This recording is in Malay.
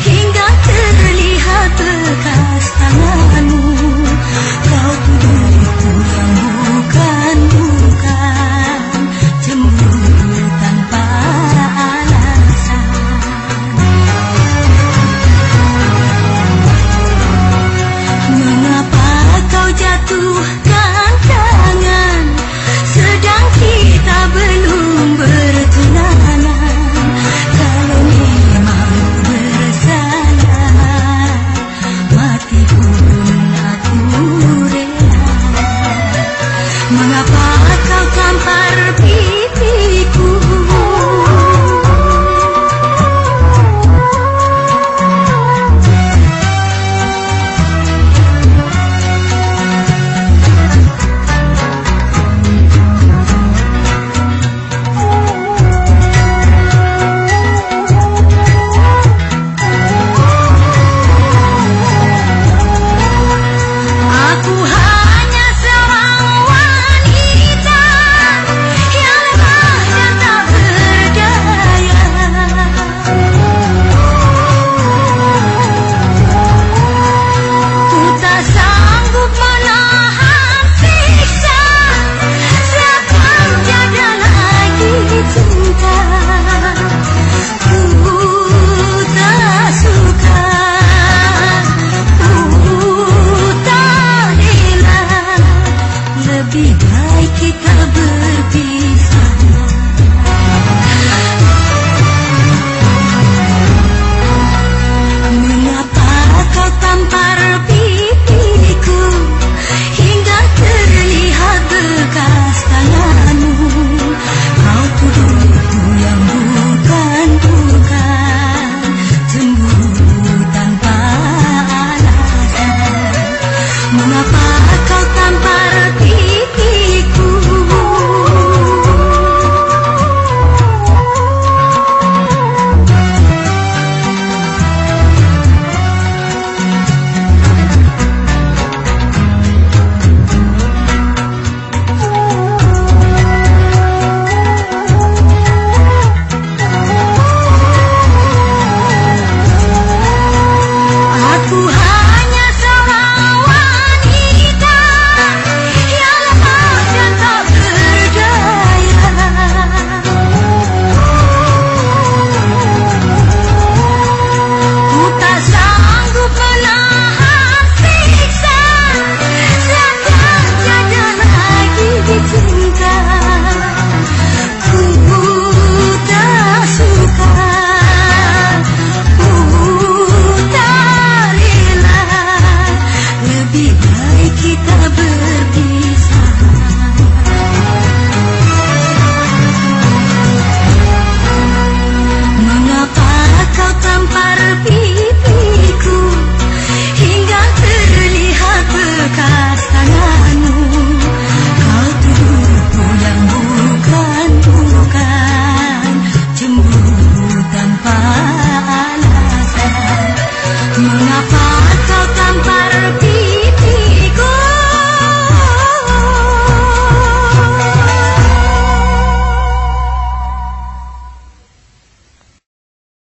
Hingga terlihat bekas tangan? Mengapa kau tampar pipiku